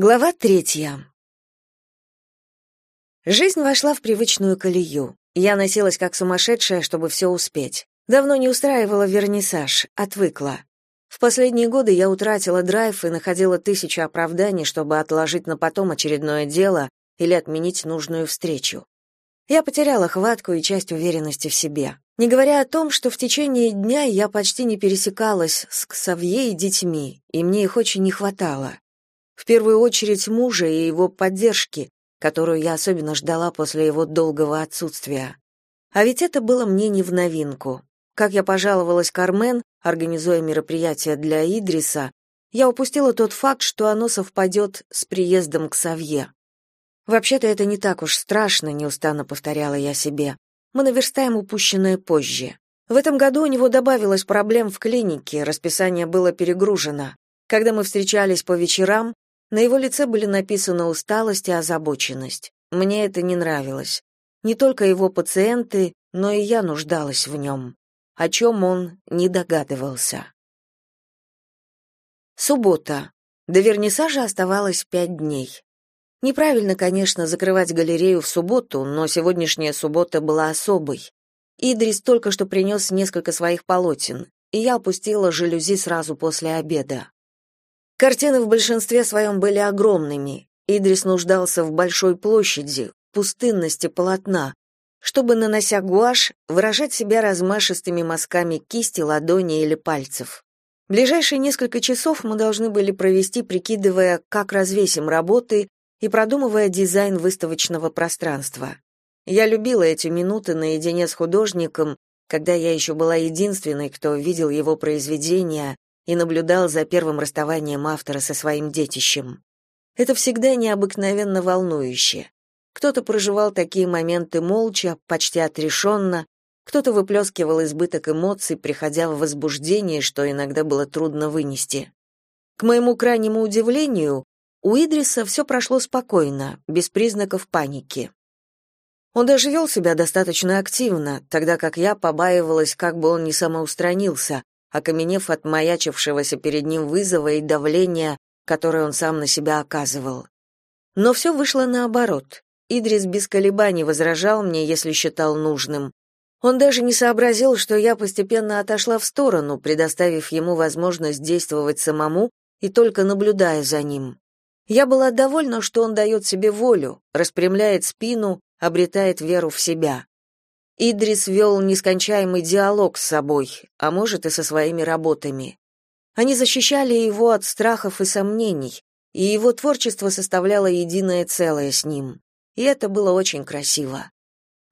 Глава третья. Жизнь вошла в привычную колею. Я носилась как сумасшедшая, чтобы все успеть. Давно не устраивала вернисаж, отвыкла. В последние годы я утратила драйв и находила тысячу оправданий, чтобы отложить на потом очередное дело или отменить нужную встречу. Я потеряла хватку и часть уверенности в себе. Не говоря о том, что в течение дня я почти не пересекалась с Ксавье и детьми, и мне их очень не хватало. В первую очередь мужа и его поддержки, которую я особенно ждала после его долгого отсутствия. А ведь это было мне не в новинку. Как я пожаловалась Кармен, организуя мероприятие для Идриса, я упустила тот факт, что оно совпадет с приездом к Савье. Вообще-то это не так уж страшно, неустанно повторяла я себе. Мы наверстаем упущенное позже. В этом году у него добавилось проблем в клинике, расписание было перегружено. Когда мы встречались по вечерам, на его лице были написаны усталость и озабоченность. Мне это не нравилось. Не только его пациенты, но и я нуждалась в нем, о чем он не догадывался. Суббота. До вернисажа оставалось пять дней. Неправильно, конечно, закрывать галерею в субботу, но сегодняшняя суббота была особой. Идрис только что принес несколько своих полотен, и я опустила жалюзи сразу после обеда. Картины в большинстве своем были огромными. Идрис нуждался в большой площади, пустынности полотна, чтобы, нанося гуашь, выражать себя размашистыми мазками кисти, ладони или пальцев. Ближайшие несколько часов мы должны были провести, прикидывая, как развесим работы и продумывая дизайн выставочного пространства. Я любила эти минуты наедине с художником, когда я еще была единственной, кто видел его произведения и наблюдал за первым расставанием автора со своим детищем. Это всегда необыкновенно волнующе. Кто-то проживал такие моменты молча, почти отрешенно, кто-то выплескивал избыток эмоций, приходя в возбуждение, что иногда было трудно вынести. К моему крайнему удивлению, у Идриса все прошло спокойно, без признаков паники. Он даже вел себя достаточно активно, тогда как я побаивалась, как бы он не самоустранился, окаменев от маячившегося перед ним вызова и давления, которое он сам на себя оказывал. Но все вышло наоборот. Идрис без колебаний возражал мне, если считал нужным. Он даже не сообразил, что я постепенно отошла в сторону, предоставив ему возможность действовать самому и только наблюдая за ним. Я была довольна, что он дает себе волю, распрямляет спину, обретает веру в себя. Идрис вел нескончаемый диалог с собой, а может и со своими работами. Они защищали его от страхов и сомнений, и его творчество составляло единое целое с ним. И это было очень красиво.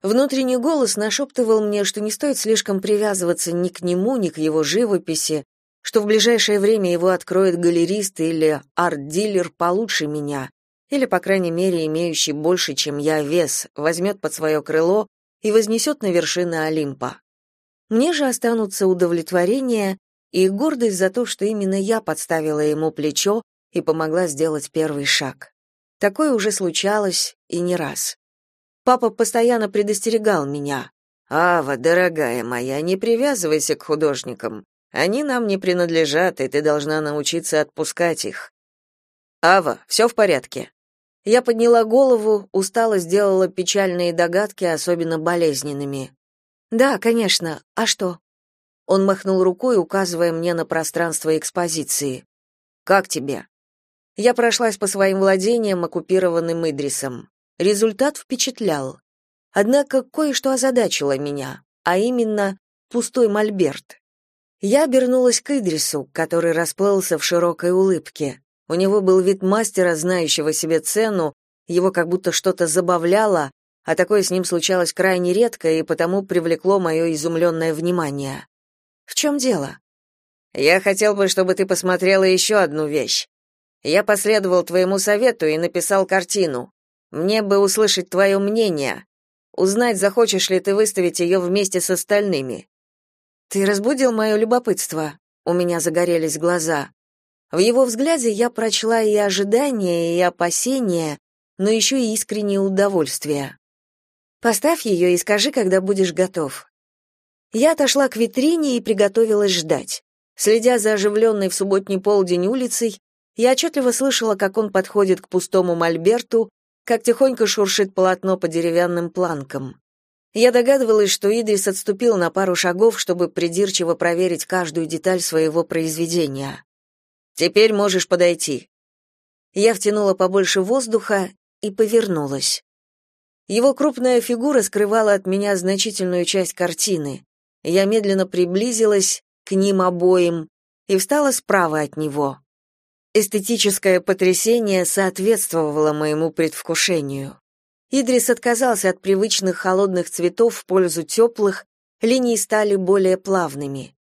Внутренний голос нашептывал мне, что не стоит слишком привязываться ни к нему, ни к его живописи, что в ближайшее время его откроет галерист или арт-дилер получше меня, или, по крайней мере, имеющий больше, чем я, вес, возьмет под свое крыло и вознесет на вершины Олимпа. Мне же останутся удовлетворение и гордость за то, что именно я подставила ему плечо и помогла сделать первый шаг. Такое уже случалось и не раз. Папа постоянно предостерегал меня. «Ава, дорогая моя, не привязывайся к художникам. Они нам не принадлежат, и ты должна научиться отпускать их». «Ава, все в порядке?» Я подняла голову, устало сделала печальные догадки, особенно болезненными. «Да, конечно. А что?» Он махнул рукой, указывая мне на пространство экспозиции. «Как тебе?» Я прошлась по своим владениям, оккупированным Идрисом. Результат впечатлял. Однако кое-что озадачило меня, а именно пустой мольберт. Я обернулась к Идрису, который расплылся в широкой улыбке. У него был вид мастера, знающего себе цену, его как будто что-то забавляло, а такое с ним случалось крайне редко и потому привлекло мое изумленное внимание. «В чем дело?» «Я хотел бы, чтобы ты посмотрела еще одну вещь. Я последовал твоему совету и написал картину. Мне бы услышать твое мнение, узнать, захочешь ли ты выставить ее вместе с остальными». «Ты разбудил мое любопытство», — у меня загорелись глаза. В его взгляде я прочла и ожидания, и опасения, но еще и искреннее удовольствие. «Поставь ее и скажи, когда будешь готов». Я отошла к витрине и приготовилась ждать. Следя за оживленной в субботний полдень улицей, Я отчетливо слышала, как он подходит к пустому мольберту, как тихонько шуршит полотно по деревянным планкам. Я догадывалась, что Идрис отступил на пару шагов, чтобы придирчиво проверить каждую деталь своего произведения. «Теперь можешь подойти». Я втянула побольше воздуха и повернулась. Его крупная фигура скрывала от меня значительную часть картины. Я медленно приблизилась к ним обоим и встала справа от него. Эстетическое потрясение соответствовало моему предвкушению. Идрис отказался от привычных холодных цветов в пользу теплых, линии стали более плавными.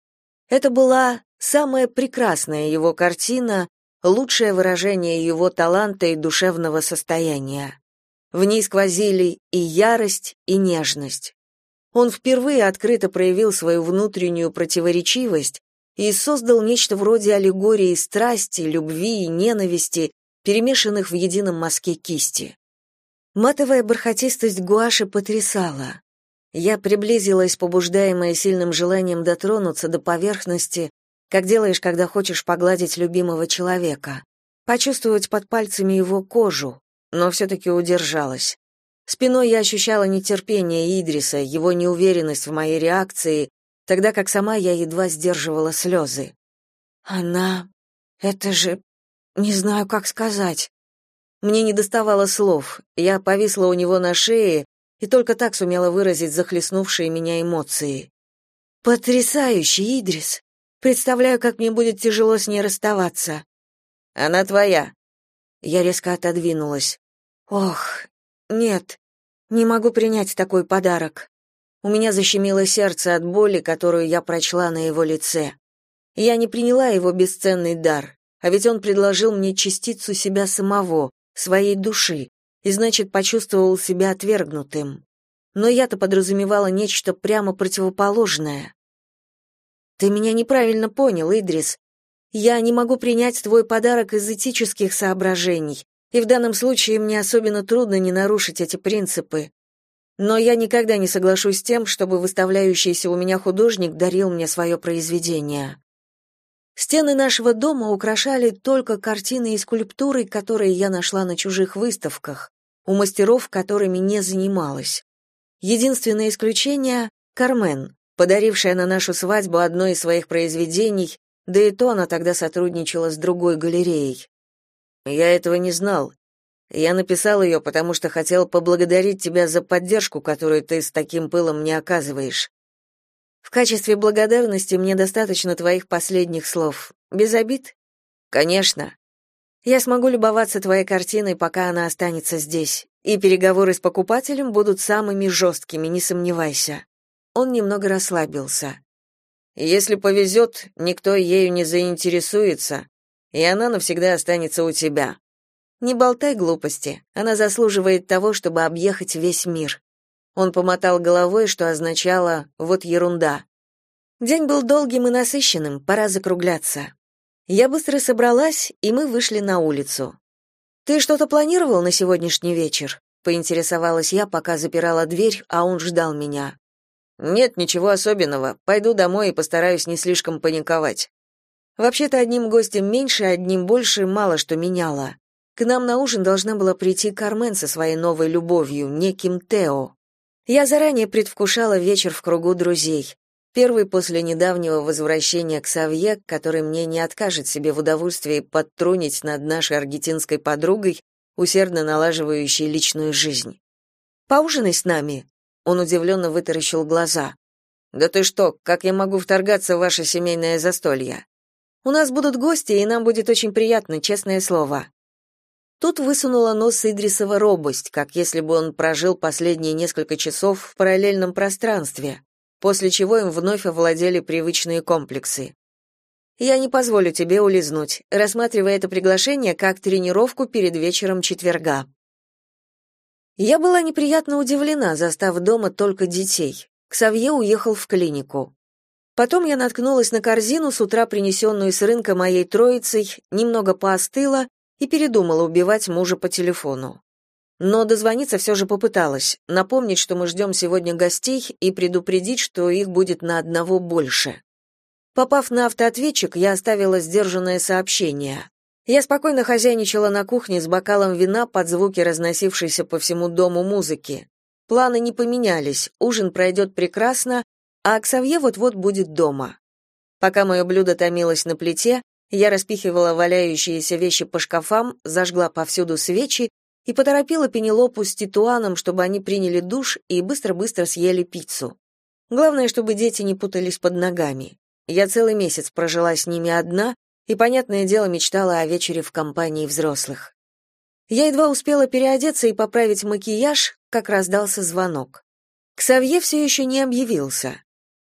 Это была самая прекрасная его картина, лучшее выражение его таланта и душевного состояния. В ней сквозили и ярость, и нежность. Он впервые открыто проявил свою внутреннюю противоречивость и создал нечто вроде аллегории страсти, любви и ненависти, перемешанных в едином мазке кисти. Матовая бархатистость гуаши потрясала. Я приблизилась, побуждаемая сильным желанием дотронуться до поверхности, как делаешь, когда хочешь погладить любимого человека, почувствовать под пальцами его кожу, но все-таки удержалась. Спиной я ощущала нетерпение Идриса, его неуверенность в моей реакции, тогда как сама я едва сдерживала слезы. «Она... это же... не знаю, как сказать». Мне не доставало слов, я повисла у него на шее и только так сумела выразить захлестнувшие меня эмоции. «Потрясающий, Идрис! Представляю, как мне будет тяжело с ней расставаться». «Она твоя». Я резко отодвинулась. «Ох, нет, не могу принять такой подарок. У меня защемило сердце от боли, которую я прочла на его лице. Я не приняла его бесценный дар, а ведь он предложил мне частицу себя самого, своей души, и значит, почувствовал себя отвергнутым. Но я-то подразумевала нечто прямо противоположное. Ты меня неправильно понял, Идрис. Я не могу принять твой подарок из этических соображений, и в данном случае мне особенно трудно не нарушить эти принципы. Но я никогда не соглашусь с тем, чтобы выставляющийся у меня художник дарил мне свое произведение. Стены нашего дома украшали только картины и скульптуры, которые я нашла на чужих выставках, у мастеров, которыми не занималась. Единственное исключение — Кармен, подарившая на нашу свадьбу одно из своих произведений, да и то она тогда сотрудничала с другой галереей. Я этого не знал. Я написал ее, потому что хотел поблагодарить тебя за поддержку, которую ты с таким пылом мне оказываешь. В качестве благодарности мне достаточно твоих последних слов. Без обид? Конечно. Я смогу любоваться твоей картиной, пока она останется здесь, и переговоры с покупателем будут самыми жесткими, не сомневайся. Он немного расслабился. Если повезет, никто ею не заинтересуется, и она навсегда останется у тебя. Не болтай глупости. Она заслуживает того, чтобы объехать весь мир. Он помотал головой, что означало вот ерунда. День был долгим и насыщенным, пора закругляться. Я быстро собралась, и мы вышли на улицу. Ты что-то планировал на сегодняшний вечер? поинтересовалась я, пока запирала дверь, а он ждал меня. Нет, ничего особенного. Пойду домой и постараюсь не слишком паниковать. Вообще-то одним гостем меньше, одним больше мало что меняло. К нам на ужин должна была прийти Кармен со своей новой любовью, неким Тео. Я заранее предвкушала вечер в кругу друзей. Первый после недавнего возвращения к Савье, который мне не откажет себе в удовольствии подтрунить над нашей аргентинской подругой, усердно налаживающей личную жизнь. «Поужинай с нами», — он удивленно вытаращил глаза. «Да ты что, как я могу вторгаться в ваше семейное застолье?» У нас будут гости, и нам будет очень приятно, честное слово. Тут высунула нос Идрисова робость, как если бы он прожил последние несколько часов в параллельном пространстве, после чего им вновь овладели привычные комплексы. Я не позволю тебе улизнуть, рассматривая это приглашение как тренировку перед вечером четверга. Я была неприятно удивлена, застав дома только детей. Ксавье уехал в клинику. Потом я наткнулась на корзину, с утра принесенную с рынка моей троицей, немного поостыла и передумала убивать мужа по телефону. Но дозвониться все же попыталась, напомнить, что мы ждем сегодня гостей и предупредить, что их будет на одного больше. Попав на автоответчик, я оставила сдержанное сообщение. Я спокойно хозяйничала на кухне с бокалом вина под звуки разносившейся по всему дому музыки. Планы не поменялись, ужин пройдет прекрасно, а Оксавье вот-вот будет дома. Пока мое блюдо томилось на плите, я распихивала валяющиеся вещи по шкафам, зажгла повсюду свечи и поторопила Пенелопу с Титуаном, чтобы они приняли душ и быстро-быстро съели пиццу. Главное, чтобы дети не путались под ногами. Я целый месяц прожила с ними одна и, понятное дело, мечтала о вечере в компании взрослых. Я едва успела переодеться и поправить макияж, как раздался звонок. Ксавье все еще не объявился.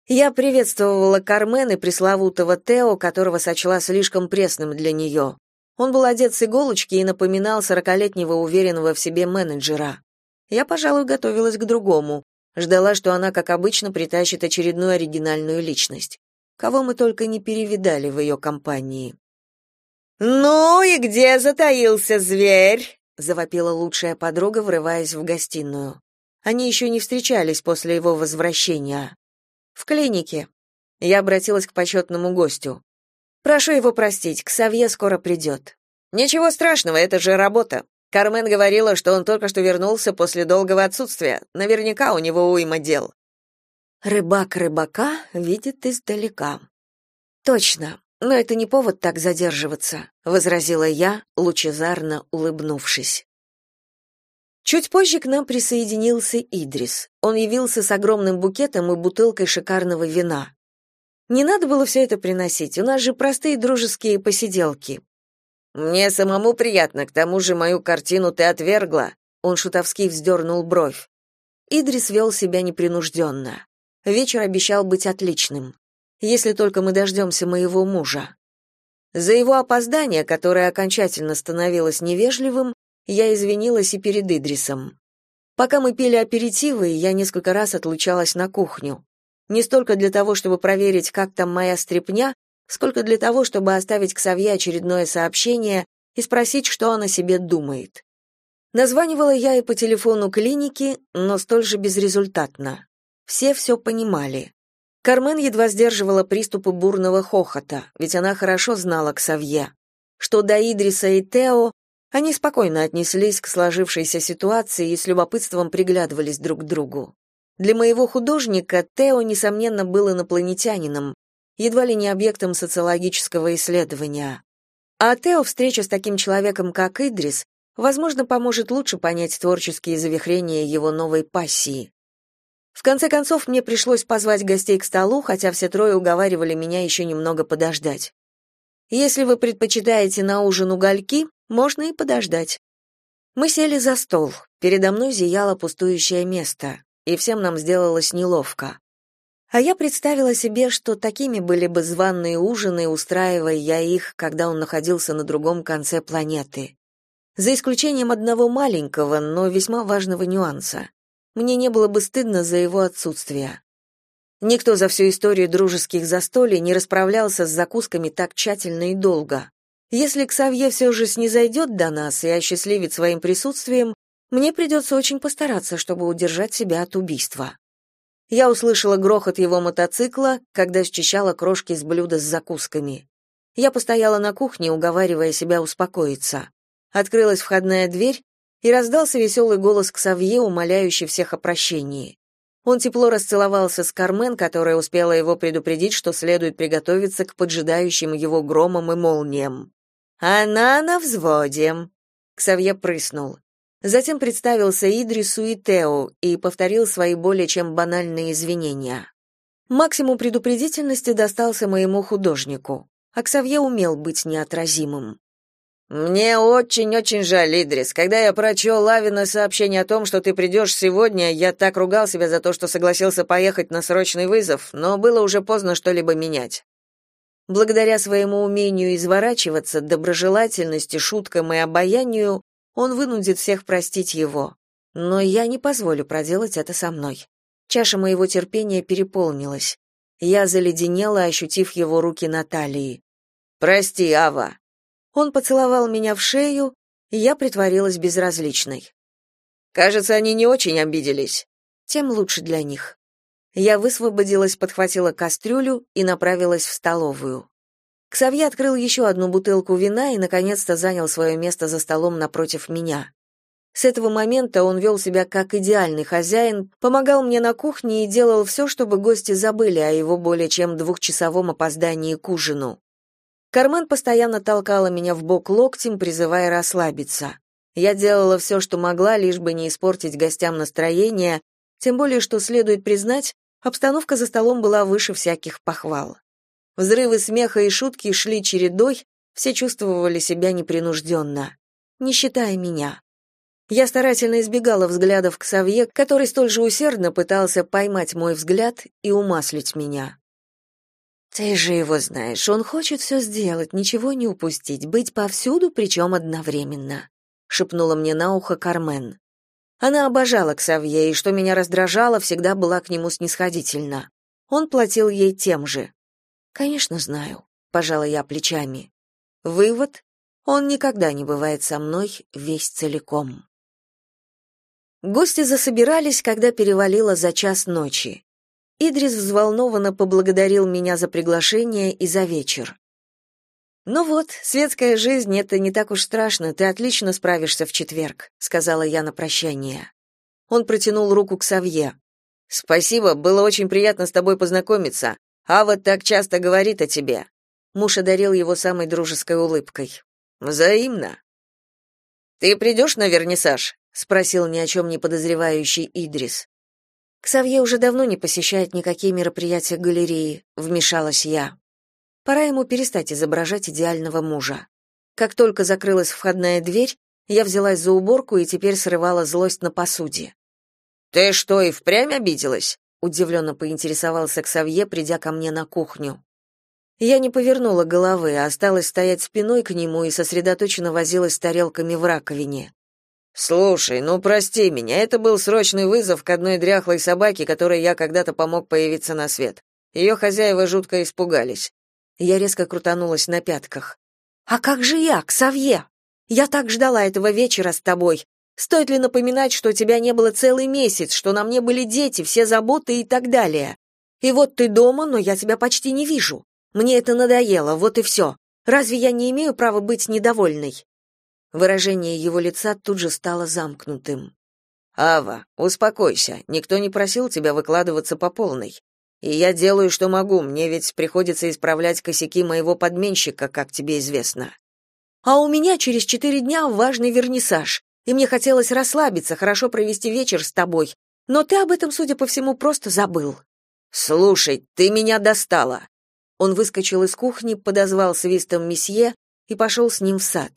Я приветствовала Кармен и пресловутого Тео, которого сочла слишком пресным для нее. Он был одет с иголочки и напоминал сорокалетнего уверенного в себе менеджера. Я, пожалуй, готовилась к другому. Ждала, что она, как обычно, притащит очередную оригинальную личность кого мы только не перевидали в ее компании. «Ну и где затаился зверь?» — завопила лучшая подруга, врываясь в гостиную. Они еще не встречались после его возвращения. «В клинике». Я обратилась к почетному гостю. «Прошу его простить, Ксавье скоро придет». «Ничего страшного, это же работа. Кармен говорила, что он только что вернулся после долгого отсутствия. Наверняка у него уйма дел». Рыбак рыбака видит издалека. Точно, но это не повод так задерживаться, возразила я, лучезарно улыбнувшись. Чуть позже к нам присоединился Идрис. Он явился с огромным букетом и бутылкой шикарного вина. Не надо было все это приносить, у нас же простые дружеские посиделки. Мне самому приятно, к тому же мою картину ты отвергла. Он шутовски вздернул бровь. Идрис вел себя непринужденно. Вечер обещал быть отличным. Если только мы дождемся моего мужа. За его опоздание, которое окончательно становилось невежливым, я извинилась и перед Идрисом. Пока мы пили аперитивы, я несколько раз отлучалась на кухню. Не столько для того, чтобы проверить, как там моя стряпня, сколько для того, чтобы оставить к Савье очередное сообщение и спросить, что он о себе думает. Названивала я и по телефону клиники, но столь же безрезультатно. Все все понимали. Кармен едва сдерживала приступы бурного хохота, ведь она хорошо знала Ксавье. Что до Идриса и Тео, они спокойно отнеслись к сложившейся ситуации и с любопытством приглядывались друг к другу. Для моего художника Тео, несомненно, был инопланетянином, едва ли не объектом социологического исследования. А Тео встреча с таким человеком, как Идрис, возможно, поможет лучше понять творческие завихрения его новой пассии. В конце концов, мне пришлось позвать гостей к столу, хотя все трое уговаривали меня еще немного подождать. Если вы предпочитаете на ужин угольки, можно и подождать. Мы сели за стол. Передо мной зияло пустующее место, и всем нам сделалось неловко. А я представила себе, что такими были бы званные ужины, устраивая я их, когда он находился на другом конце планеты. За исключением одного маленького, но весьма важного нюанса мне не было бы стыдно за его отсутствие. Никто за всю историю дружеских застолий не расправлялся с закусками так тщательно и долго. Если Ксавье все же снизойдет до нас и осчастливит своим присутствием, мне придется очень постараться, чтобы удержать себя от убийства. Я услышала грохот его мотоцикла, когда счищала крошки с блюда с закусками. Я постояла на кухне, уговаривая себя успокоиться. Открылась входная дверь, и раздался веселый голос Ксавье, умоляющий всех о прощении. Он тепло расцеловался с Кармен, которая успела его предупредить, что следует приготовиться к поджидающим его громам и молниям. «Она на взводе!» Ксавье прыснул. Затем представился Идрису и Тео и повторил свои более чем банальные извинения. Максимум предупредительности достался моему художнику. А Ксавье умел быть неотразимым. Мне очень-очень жаль, Идрис. Когда я прочел Лавина сообщение о том, что ты придешь сегодня, я так ругал себя за то, что согласился поехать на срочный вызов, но было уже поздно что-либо менять. Благодаря своему умению изворачиваться, доброжелательности, шуткам и обаянию, он вынудит всех простить его. Но я не позволю проделать это со мной. Чаша моего терпения переполнилась. Я заледенела, ощутив его руки на талии. «Прости, Ава», он поцеловал меня в шею, и я притворилась безразличной. Кажется, они не очень обиделись. Тем лучше для них. Я высвободилась, подхватила кастрюлю и направилась в столовую. Ксавье открыл еще одну бутылку вина и, наконец-то, занял свое место за столом напротив меня. С этого момента он вел себя как идеальный хозяин, помогал мне на кухне и делал все, чтобы гости забыли о его более чем двухчасовом опоздании к ужину. Кармен постоянно толкала меня в бок локтем, призывая расслабиться. Я делала все, что могла, лишь бы не испортить гостям настроение, тем более, что, следует признать, обстановка за столом была выше всяких похвал. Взрывы смеха и шутки шли чередой, все чувствовали себя непринужденно. Не считая меня. Я старательно избегала взглядов к Савье, который столь же усердно пытался поймать мой взгляд и умаслить меня. «Ты же его знаешь, он хочет все сделать, ничего не упустить, быть повсюду, причем одновременно», — шепнула мне на ухо Кармен. Она обожала Ксавье, и, что меня раздражало, всегда была к нему снисходительна. Он платил ей тем же. «Конечно, знаю», — пожала я плечами. Вывод — он никогда не бывает со мной весь целиком. Гости засобирались, когда перевалило за час ночи. Идрис взволнованно поблагодарил меня за приглашение и за вечер. «Ну вот, светская жизнь — это не так уж страшно, ты отлично справишься в четверг», — сказала я на прощание. Он протянул руку к Савье. «Спасибо, было очень приятно с тобой познакомиться. Ава так часто говорит о тебе». Муж одарил его самой дружеской улыбкой. «Взаимно». «Ты придешь на вернисаж?» спросил ни о чем не подозревающий Идрис. Ксавье уже давно не посещает никакие мероприятия галереи, вмешалась я. Пора ему перестать изображать идеального мужа. Как только закрылась входная дверь, я взялась за уборку и теперь срывала злость на посуде. Ты что, и впрямь обиделась? удивленно поинтересовался Ксавье, придя ко мне на кухню. Я не повернула головы, а осталась стоять спиной к нему и сосредоточенно возилась с тарелками в раковине. Слушай, ну прости меня, это был срочный вызов к одной дряхлой собаке, которой я когда-то помог появиться на свет. Ее хозяева жутко испугались. Я резко крутанулась на пятках. А как же я, Ксавье? Я так ждала этого вечера с тобой. Стоит ли напоминать, что тебя не было целый месяц, что на мне были дети, все заботы и так далее? И вот ты дома, но я тебя почти не вижу. Мне это надоело, вот и все. Разве я не имею права быть недовольной? Выражение его лица тут же стало замкнутым. Ава, успокойся. Никто не просил тебя выкладываться по полной. И я делаю, что могу. Мне ведь приходится исправлять косяки моего подменщика, как тебе известно. А у меня через четыре дня важный вернисаж, и мне хотелось расслабиться, хорошо провести вечер с тобой. Но ты об этом, судя по всему, просто забыл. Слушай, ты меня достала. Он выскочил из кухни, подозвал свистом месье и пошел с ним в сад.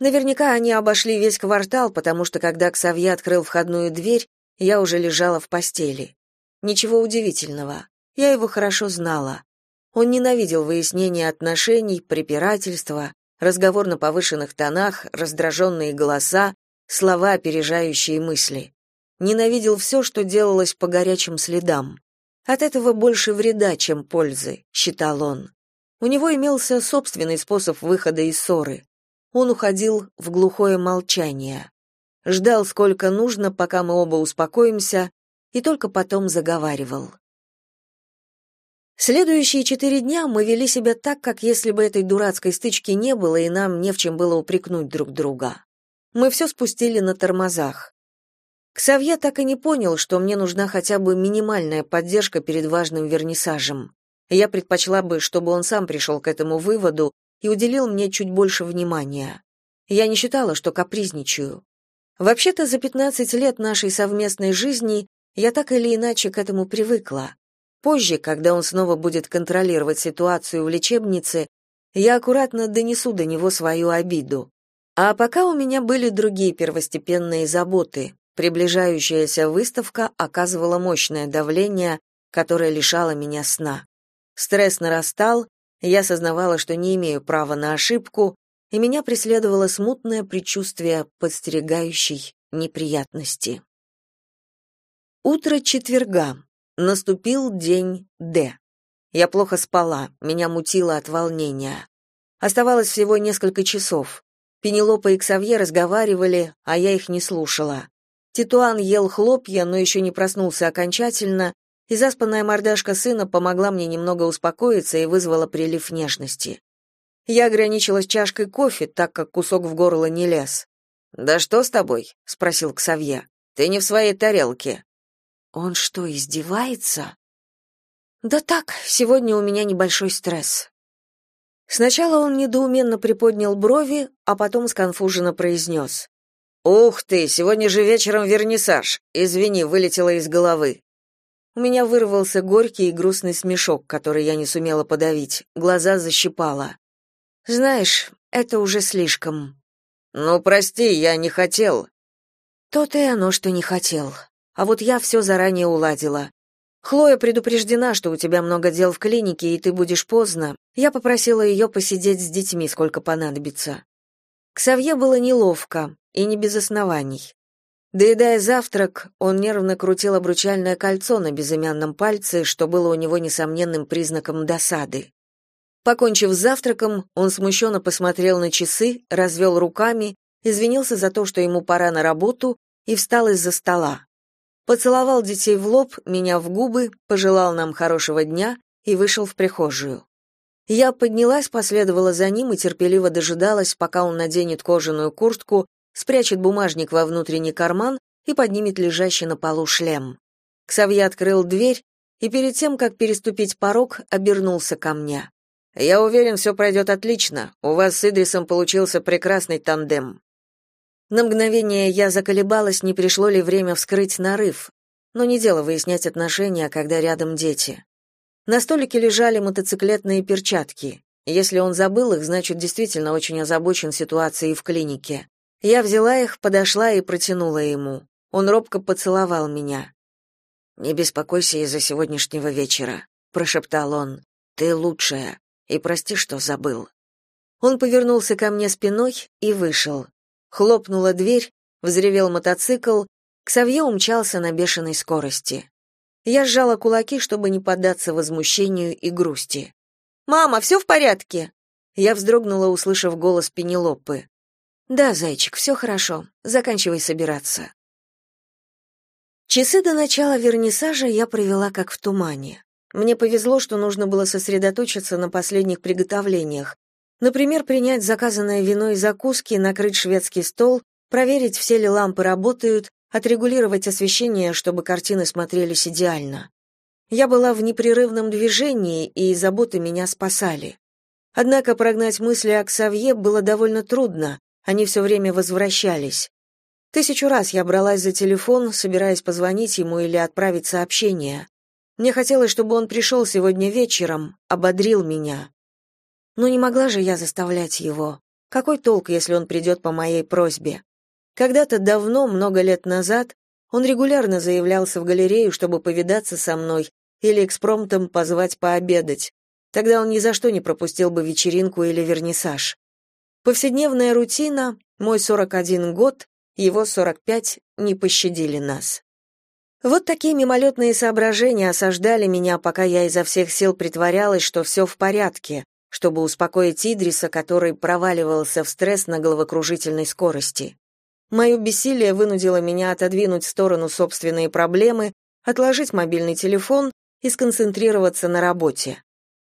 Наверняка они обошли весь квартал, потому что когда Ксавье открыл входную дверь, я уже лежала в постели. Ничего удивительного. Я его хорошо знала. Он ненавидел выяснение отношений, препирательства, разговор на повышенных тонах, раздраженные голоса, слова, опережающие мысли. Ненавидел все, что делалось по горячим следам. От этого больше вреда, чем пользы, считал он. У него имелся собственный способ выхода из ссоры он уходил в глухое молчание. Ждал, сколько нужно, пока мы оба успокоимся, и только потом заговаривал. Следующие четыре дня мы вели себя так, как если бы этой дурацкой стычки не было, и нам не в чем было упрекнуть друг друга. Мы все спустили на тормозах. Ксавье так и не понял, что мне нужна хотя бы минимальная поддержка перед важным вернисажем. Я предпочла бы, чтобы он сам пришел к этому выводу и уделил мне чуть больше внимания. Я не считала, что капризничаю. Вообще-то за 15 лет нашей совместной жизни я так или иначе к этому привыкла. Позже, когда он снова будет контролировать ситуацию в лечебнице, я аккуратно донесу до него свою обиду. А пока у меня были другие первостепенные заботы. Приближающаяся выставка оказывала мощное давление, которое лишало меня сна. Стресс нарастал, я сознавала, что не имею права на ошибку, и меня преследовало смутное предчувствие подстерегающей неприятности. Утро четверга. Наступил день Д. Я плохо спала, меня мутило от волнения. Оставалось всего несколько часов. Пенелопа и Ксавье разговаривали, а я их не слушала. Титуан ел хлопья, но еще не проснулся окончательно, и заспанная мордашка сына помогла мне немного успокоиться и вызвала прилив нежности. Я ограничилась чашкой кофе, так как кусок в горло не лез. «Да что с тобой?» — спросил Ксавье. «Ты не в своей тарелке». «Он что, издевается?» «Да так, сегодня у меня небольшой стресс». Сначала он недоуменно приподнял брови, а потом сконфуженно произнес. «Ух ты, сегодня же вечером вернисаж. Извини, вылетело из головы». У меня вырвался горький и грустный смешок, который я не сумела подавить. Глаза защипало. Знаешь, это уже слишком. Ну, прости, я не хотел. То-то и оно, что не хотел. А вот я все заранее уладила. Хлоя предупреждена, что у тебя много дел в клинике, и ты будешь поздно. Я попросила ее посидеть с детьми, сколько понадобится. Ксавье было неловко, и не без оснований. Доедая завтрак, он нервно крутил обручальное кольцо на безымянном пальце, что было у него несомненным признаком досады. Покончив с завтраком, он смущенно посмотрел на часы, развел руками, извинился за то, что ему пора на работу, и встал из-за стола. Поцеловал детей в лоб, меня в губы, пожелал нам хорошего дня и вышел в прихожую. Я поднялась, последовала за ним и терпеливо дожидалась, пока он наденет кожаную куртку, спрячет бумажник во внутренний карман и поднимет лежащий на полу шлем. Ксавье открыл дверь и перед тем, как переступить порог, обернулся ко мне. Я уверен, все пройдет отлично. У вас с Идрисом получился прекрасный тандем. На мгновение я заколебалась, не пришло ли время вскрыть нарыв, но не дело выяснять отношения, когда рядом дети. На столике лежали мотоциклетные перчатки. Если он забыл их, значит, действительно очень озабочен ситуацией в клинике. Я взяла их, подошла и протянула ему. Он робко поцеловал меня. «Не беспокойся из-за сегодняшнего вечера», — прошептал он. «Ты лучшая и прости, что забыл. Он повернулся ко мне спиной и вышел. Хлопнула дверь, взревел мотоцикл, Ксавье умчался на бешеной скорости. Я сжала кулаки, чтобы не поддаться возмущению и грусти. «Мама, все в порядке?» Я вздрогнула, услышав голос Пенелопы. «Да, зайчик, все хорошо. Заканчивай собираться». Часы до начала вернисажа я провела как в тумане. Мне повезло, что нужно было сосредоточиться на последних приготовлениях. Например, принять заказанное вино и закуски, накрыть шведский стол, проверить, все ли лампы работают, отрегулировать освещение, чтобы картины смотрелись идеально. Я была в непрерывном движении, и заботы меня спасали. Однако прогнать мысли о Ксавье было довольно трудно, они все время возвращались. Тысячу раз я бралась за телефон, собираясь позвонить ему или отправить сообщение. Мне хотелось, чтобы он пришел сегодня вечером, ободрил меня. Но не могла же я заставлять его. Какой толк, если он придет по моей просьбе? Когда-то давно, много лет назад, он регулярно заявлялся в галерею, чтобы повидаться со мной или экспромтом позвать пообедать. Тогда он ни за что не пропустил бы вечеринку или вернисаж. Повседневная рутина, мой 41 год, его 45 не пощадили нас. Вот такие мимолетные соображения осаждали меня, пока я изо всех сил притворялась, что все в порядке, чтобы успокоить Идриса, который проваливался в стресс на головокружительной скорости. Мое бессилие вынудило меня отодвинуть в сторону собственные проблемы, отложить мобильный телефон и сконцентрироваться на работе.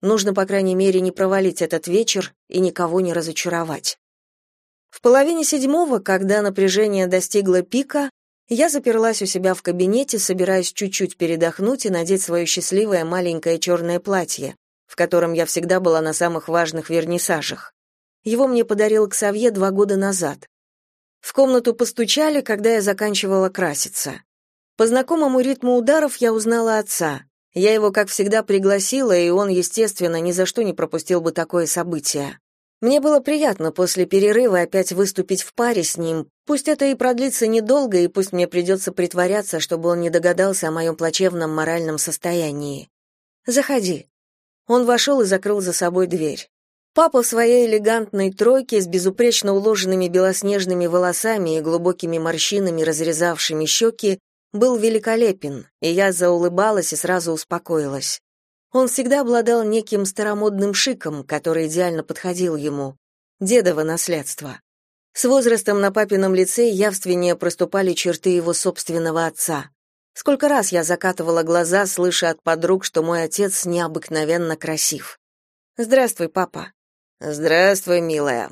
Нужно, по крайней мере, не провалить этот вечер и никого не разочаровать. В половине седьмого, когда напряжение достигло пика, я заперлась у себя в кабинете, собираясь чуть-чуть передохнуть и надеть свое счастливое маленькое черное платье, в котором я всегда была на самых важных вернисажах. Его мне подарил Ксавье два года назад. В комнату постучали, когда я заканчивала краситься. По знакомому ритму ударов я узнала отца. Я его, как всегда, пригласила, и он, естественно, ни за что не пропустил бы такое событие. Мне было приятно после перерыва опять выступить в паре с ним. Пусть это и продлится недолго, и пусть мне придется притворяться, чтобы он не догадался о моем плачевном моральном состоянии. Заходи. Он вошел и закрыл за собой дверь. Папа в своей элегантной тройке с безупречно уложенными белоснежными волосами и глубокими морщинами, разрезавшими щеки, был великолепен, и я заулыбалась и сразу успокоилась. Он всегда обладал неким старомодным шиком, который идеально подходил ему. Дедово наследство. С возрастом на папином лице явственнее проступали черты его собственного отца. Сколько раз я закатывала глаза, слыша от подруг, что мой отец необыкновенно красив. «Здравствуй, папа». Здравствуй, милая.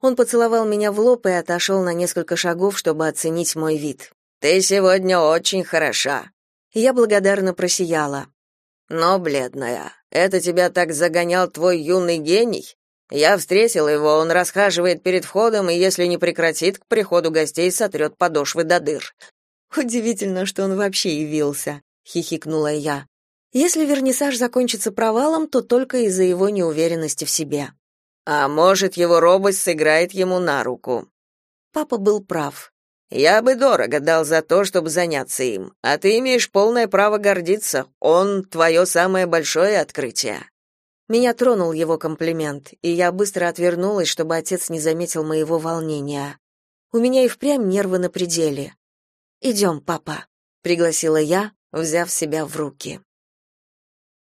Он поцеловал меня в лоб и отошел на несколько шагов, чтобы оценить мой вид. Ты сегодня очень хороша. Я благодарно просияла. Но бледная. Это тебя так загонял твой юный гений? Я встретил его, он расхаживает перед входом и если не прекратит, к приходу гостей сотрет подошвы до дыр. Удивительно, что он вообще явился, хихикнула я. Если вернисаж закончится провалом, то только из-за его неуверенности в себе. А может, его робость сыграет ему на руку. Папа был прав. Я бы дорого дал за то, чтобы заняться им, а ты имеешь полное право гордиться. Он твое самое большое открытие. Меня тронул его комплимент, и я быстро отвернулась, чтобы отец не заметил моего волнения. У меня и впрямь нервы на пределе. «Идем, папа», — пригласила я, взяв себя в руки.